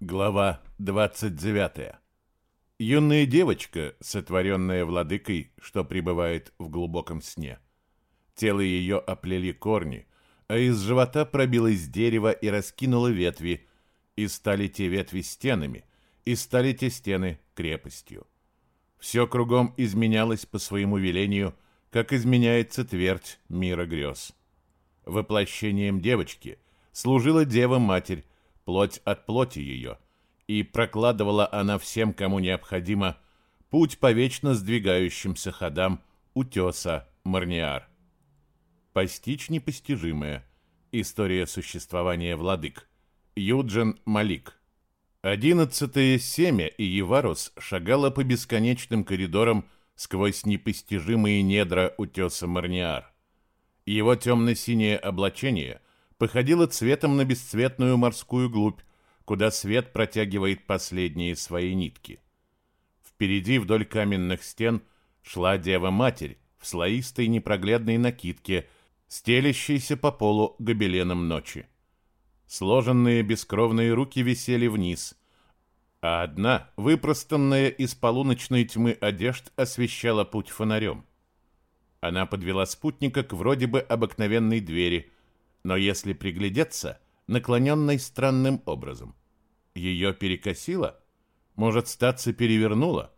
Глава 29. Юная девочка, сотворенная владыкой, что пребывает в глубоком сне. Тело ее оплели корни, а из живота пробилось дерево и раскинуло ветви, и стали те ветви стенами, и стали те стены крепостью. Все кругом изменялось по своему велению, как изменяется твердь мира грез. Воплощением девочки служила Дева-Матерь, плоть от плоти ее, и прокладывала она всем, кому необходимо, путь по вечно сдвигающимся ходам утеса Марниар. Постичь непостижимое. История существования владык. Юджин Малик. Одиннадцатое семя и Еварус шагала по бесконечным коридорам сквозь непостижимые недра утеса Марниар. Его темно-синее облачение – походила цветом на бесцветную морскую глубь, куда свет протягивает последние свои нитки. Впереди вдоль каменных стен шла Дева-Матерь в слоистой непроглядной накидке, стелящейся по полу гобеленом ночи. Сложенные бескровные руки висели вниз, а одна, выпростанная из полуночной тьмы одежд, освещала путь фонарем. Она подвела спутника к вроде бы обыкновенной двери – но если приглядеться, наклоненной странным образом. Ее перекосило? Может, статься перевернуло?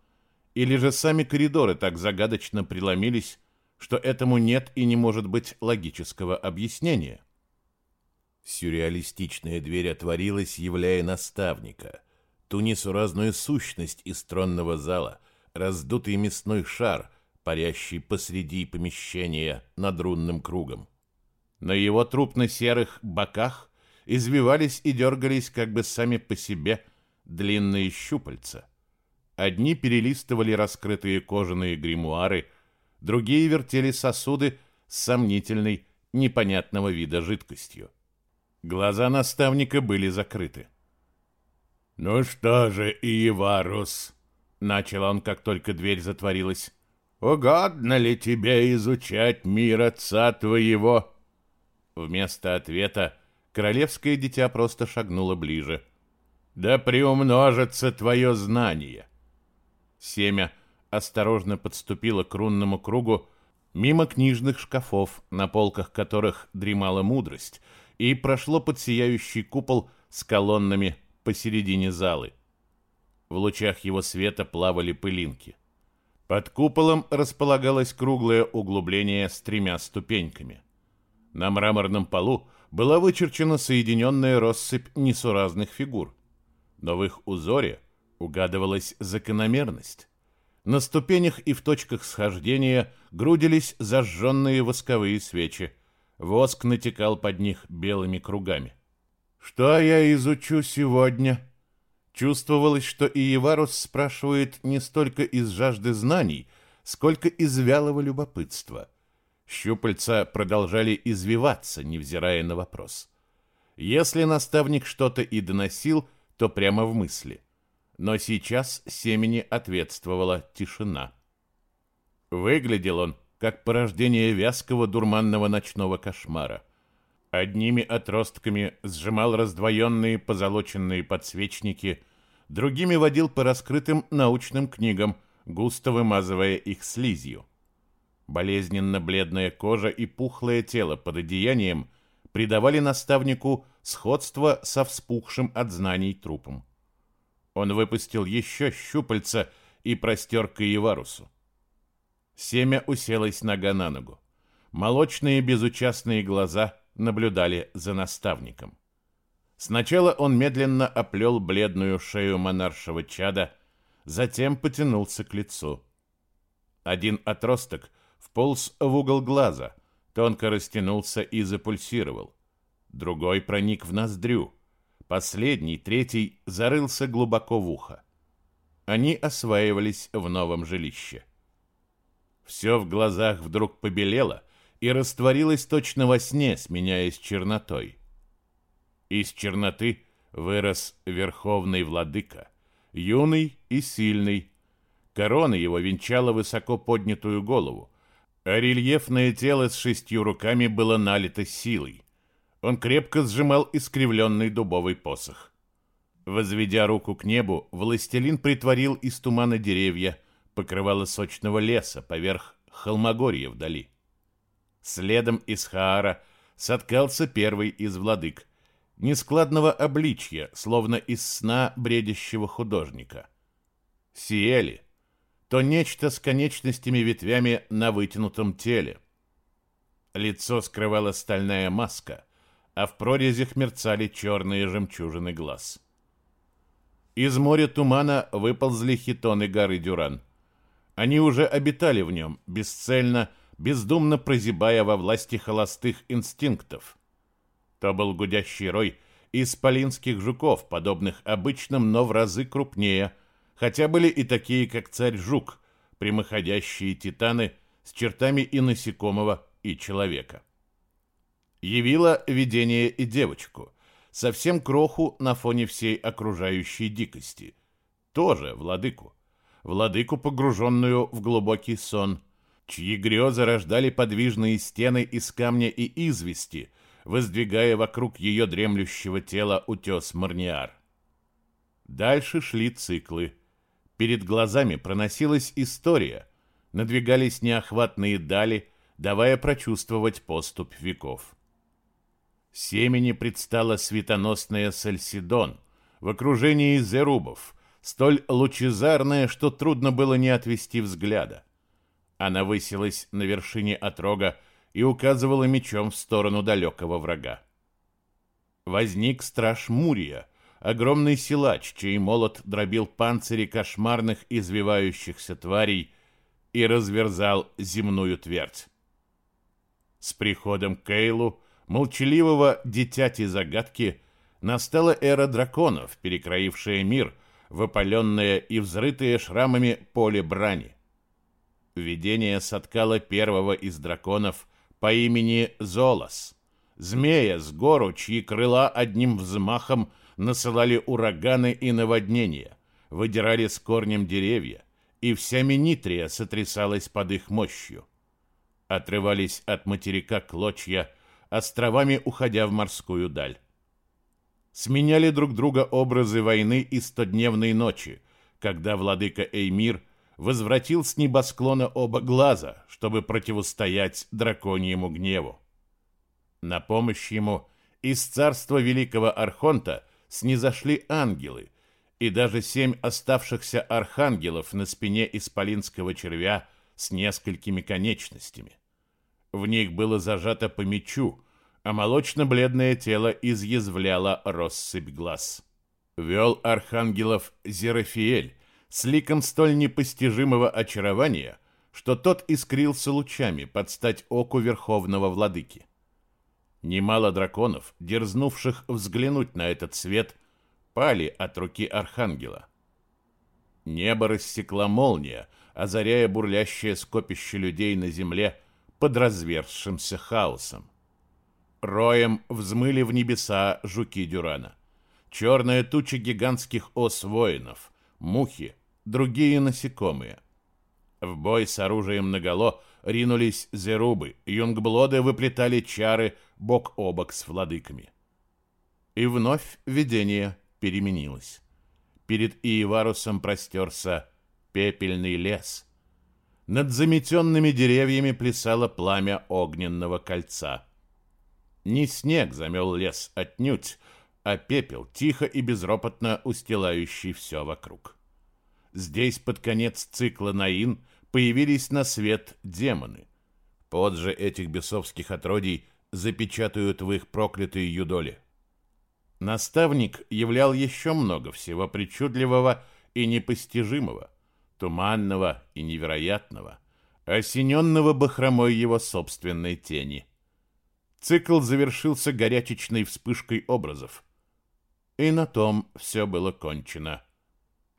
Или же сами коридоры так загадочно преломились, что этому нет и не может быть логического объяснения? Сюрреалистичная дверь отворилась, являя наставника, ту несуразную сущность из тронного зала, раздутый мясной шар, парящий посреди помещения над рунным кругом. На его трупно-серых боках извивались и дергались как бы сами по себе длинные щупальца. Одни перелистывали раскрытые кожаные гримуары, другие вертели сосуды с сомнительной, непонятного вида жидкостью. Глаза наставника были закрыты. «Ну что же, Иеварус?» — начал он, как только дверь затворилась. «Угодно ли тебе изучать мир отца твоего?» Вместо ответа королевское дитя просто шагнуло ближе. «Да приумножится твое знание!» Семя осторожно подступило к рунному кругу мимо книжных шкафов, на полках которых дремала мудрость, и прошло под сияющий купол с колоннами посередине залы. В лучах его света плавали пылинки. Под куполом располагалось круглое углубление с тремя ступеньками – на мраморном полу была вычерчена соединенная россыпь несуразных фигур. Но в их узоре угадывалась закономерность. На ступенях и в точках схождения грудились зажженные восковые свечи. Воск натекал под них белыми кругами. «Что я изучу сегодня?» Чувствовалось, что Иеварус спрашивает не столько из жажды знаний, сколько из вялого любопытства – Щупальца продолжали извиваться, невзирая на вопрос. Если наставник что-то и доносил, то прямо в мысли. Но сейчас семени ответствовала тишина. Выглядел он, как порождение вязкого дурманного ночного кошмара. Одними отростками сжимал раздвоенные позолоченные подсвечники, другими водил по раскрытым научным книгам, густо вымазывая их слизью. Болезненно бледная кожа и пухлое тело под одеянием придавали наставнику сходство со вспухшим от знаний трупом. Он выпустил еще щупальца и простер к Иеварусу. Семя уселось нога на ногу. Молочные безучастные глаза наблюдали за наставником. Сначала он медленно оплел бледную шею монаршего чада, затем потянулся к лицу. Один отросток вполз в угол глаза, тонко растянулся и запульсировал. Другой проник в ноздрю. Последний, третий, зарылся глубоко в ухо. Они осваивались в новом жилище. Все в глазах вдруг побелело и растворилось точно во сне, сменяясь чернотой. Из черноты вырос верховный владыка, юный и сильный. Корона его венчала высоко поднятую голову, а рельефное тело с шестью руками было налито силой. Он крепко сжимал искривленный дубовый посох. Возведя руку к небу, властелин притворил из тумана деревья, покрывало сочного леса поверх холмогорья вдали. Следом из Хаара соткался первый из владык, нескладного обличья, словно из сна бредящего художника. Сиели — то нечто с конечностями ветвями на вытянутом теле. Лицо скрывала стальная маска, а в прорезях мерцали черные жемчужины глаз. Из моря тумана выползли хитоны горы Дюран. Они уже обитали в нем, бесцельно, бездумно прозябая во власти холостых инстинктов. То был гудящий рой исполинских жуков, подобных обычным, но в разы крупнее, хотя были и такие, как царь-жук, прямоходящие титаны с чертами и насекомого, и человека. Явила видение и девочку, совсем кроху на фоне всей окружающей дикости. Тоже владыку. Владыку, погруженную в глубокий сон, чьи грезы рождали подвижные стены из камня и извести, воздвигая вокруг ее дремлющего тела утес Марниар. Дальше шли циклы. Перед глазами проносилась история, надвигались неохватные дали, давая прочувствовать поступь веков. Семени предстала светоносная Сальсидон в окружении зерубов, столь лучезарная, что трудно было не отвести взгляда. Она высилась на вершине отрога и указывала мечом в сторону далекого врага. Возник страж Мурия, огромный силач, чей молот дробил панцири кошмарных извивающихся тварей и разверзал земную твердь. С приходом Кейлу молчаливого дитяти загадки, настала эра драконов, перекроившая мир, выпаленное и взрытое шрамами поле брани. Видение соткало первого из драконов по имени Золос, змея с гору, чьи крыла одним взмахом насылали ураганы и наводнения, выдирали с корнем деревья, и вся Минитрия сотрясалась под их мощью. Отрывались от материка клочья, островами уходя в морскую даль. Сменяли друг друга образы войны и стодневной ночи, когда владыка Эймир возвратил с небосклона оба глаза, чтобы противостоять драконьему гневу. На помощь ему из царства великого Архонта снизошли ангелы, и даже семь оставшихся архангелов на спине исполинского червя с несколькими конечностями. В них было зажато по мечу, а молочно-бледное тело изъязвляло россыпь глаз. Вел архангелов Зерафиэль с ликом столь непостижимого очарования, что тот искрился лучами под стать оку верховного владыки. Немало драконов, дерзнувших взглянуть на этот свет, пали от руки архангела. Небо рассекла молния, озаряя бурлящее скопище людей на земле, под разверзшимся хаосом. Роем взмыли в небеса жуки Дюрана. Черная туча гигантских ос воинов, мухи, другие насекомые. В бой с оружием наголо ринулись зерубы, юнгблоды выплетали чары бок о бок с владыками. И вновь видение переменилось. Перед Иеварусом простерся пепельный лес — над заметенными деревьями плясало пламя огненного кольца. Не снег замел лес отнюдь, а пепел, тихо и безропотно устилающий все вокруг. Здесь под конец цикла Наин появились на свет демоны. Под же этих бесовских отродий запечатают в их проклятые юдоли. Наставник являл еще много всего причудливого и непостижимого – туманного и невероятного, осененного бахромой его собственной тени. Цикл завершился горячечной вспышкой образов. И на том все было кончено.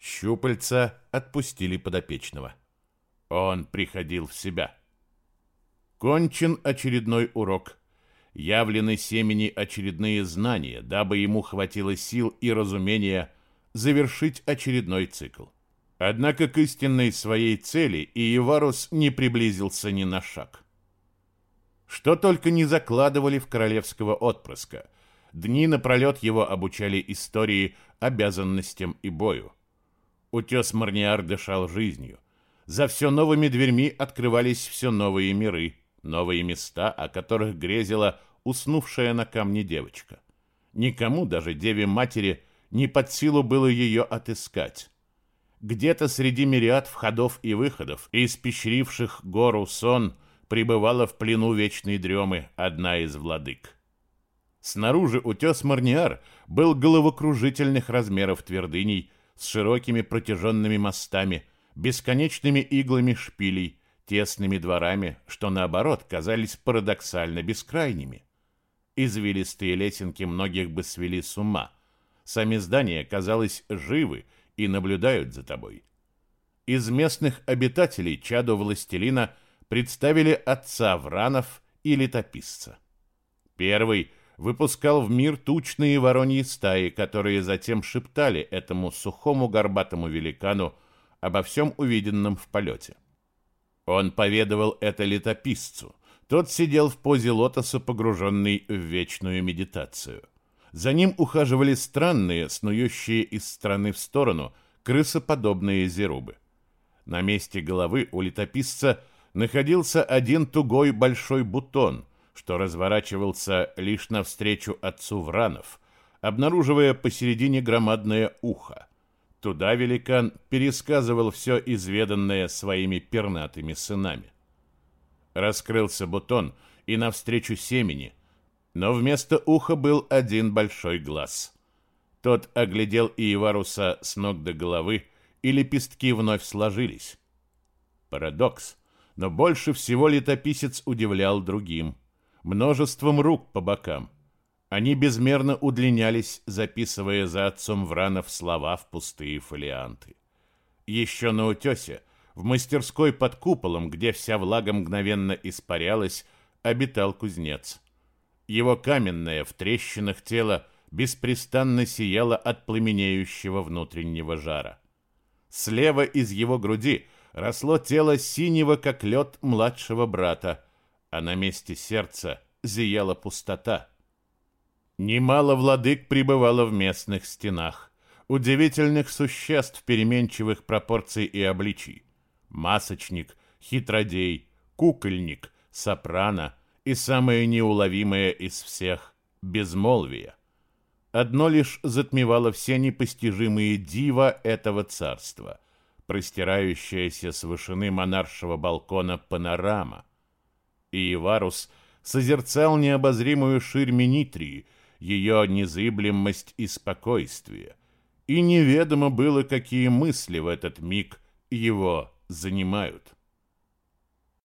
Щупальца отпустили подопечного. Он приходил в себя. Кончен очередной урок. Явлены семени очередные знания, дабы ему хватило сил и разумения завершить очередной цикл. Однако к истинной своей цели Иеварус не приблизился ни на шаг. Что только не закладывали в королевского отпрыска. Дни напролет его обучали истории, обязанностям и бою. Утес Марниар дышал жизнью. За все новыми дверьми открывались все новые миры, новые места, о которых грезила уснувшая на камне девочка. Никому, даже Деве Матери, не под силу было ее отыскать. Где-то среди мириад входов и выходов, испещривших гору сон, пребывала в плену вечной дремы одна из владык. Снаружи утес Марниар был головокружительных размеров твердыней с широкими протяженными мостами, бесконечными иглами шпилей, тесными дворами, что наоборот казались парадоксально бескрайними. Извилистые лесенки многих бы свели с ума. Сами здания, казалось, живы и наблюдают за тобой. Из местных обитателей чаду властелина представили отца Вранов и летописца. Первый выпускал в мир тучные вороньи стаи, которые затем шептали этому сухому горбатому великану обо всем увиденном в полете. Он поведывал это летописцу. Тот сидел в позе лотоса, погруженный в вечную медитацию. За ним ухаживали странные, снующие из стороны в сторону, крысоподобные зерубы. На месте головы у летописца находился один тугой большой бутон, что разворачивался лишь навстречу отцу Вранов, обнаруживая посередине громадное ухо. Туда великан пересказывал все изведанное своими пернатыми сынами. Раскрылся бутон, и навстречу семени, но вместо уха был один большой глаз. Тот оглядел Иеваруса с ног до головы, и лепестки вновь сложились. Парадокс, но больше всего летописец удивлял другим. Множеством рук по бокам. Они безмерно удлинялись, записывая за отцом Вранов слова в пустые фолианты. Еще на утесе, в мастерской под куполом, где вся влага мгновенно испарялась, обитал кузнец. Его каменное в трещинах тело беспрестанно сияло от пламенеющего внутреннего жара. Слева из его груди росло тело синего, как лед, младшего брата, а на месте сердца зияла пустота. Немало владык пребывало в местных стенах, удивительных существ переменчивых пропорций и обличий. Масочник, хитродей, кукольник, сопрано и самое неуловимое из всех — безмолвие. Одно лишь затмевало все непостижимые дива этого царства, простирающаяся с вышины монаршего балкона панорама. И Иварус созерцал необозримую ширь Минитрии, ее незыблемость и спокойствие, и неведомо было, какие мысли в этот миг его занимают.